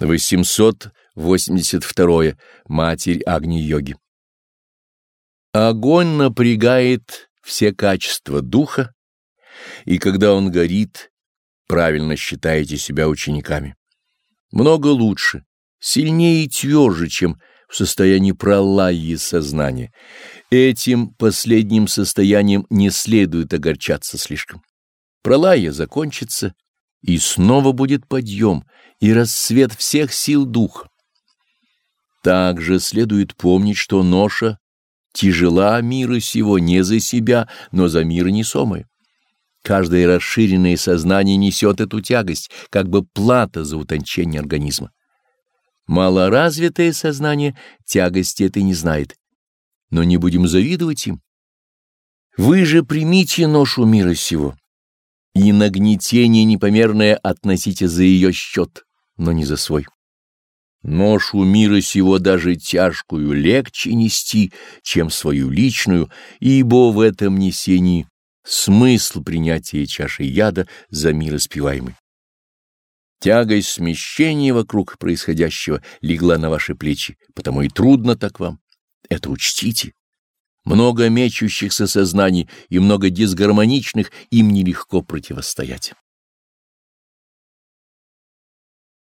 882. Матерь Агни-йоги. Огонь напрягает все качества духа, и когда он горит, правильно считаете себя учениками. Много лучше, сильнее и тверже, чем в состоянии пролаи сознания. Этим последним состоянием не следует огорчаться слишком. Пролая закончится, и снова будет подъем и рассвет всех сил духа. Также следует помнить, что ноша тяжела мира сего не за себя, но за мир несомое. Каждое расширенное сознание несет эту тягость, как бы плата за утончение организма. Малоразвитое сознание тягости этой не знает, но не будем завидовать им. Вы же примите ношу мира сего, и нагнетение непомерное относите за ее счет, но не за свой. Ношу мира сего даже тяжкую легче нести, чем свою личную, ибо в этом несении смысл принятия чаши яда за мир испеваемый. Тягость смещения вокруг происходящего легла на ваши плечи, потому и трудно так вам. Это учтите. Много мечущихся сознаний и много дисгармоничных, им нелегко противостоять.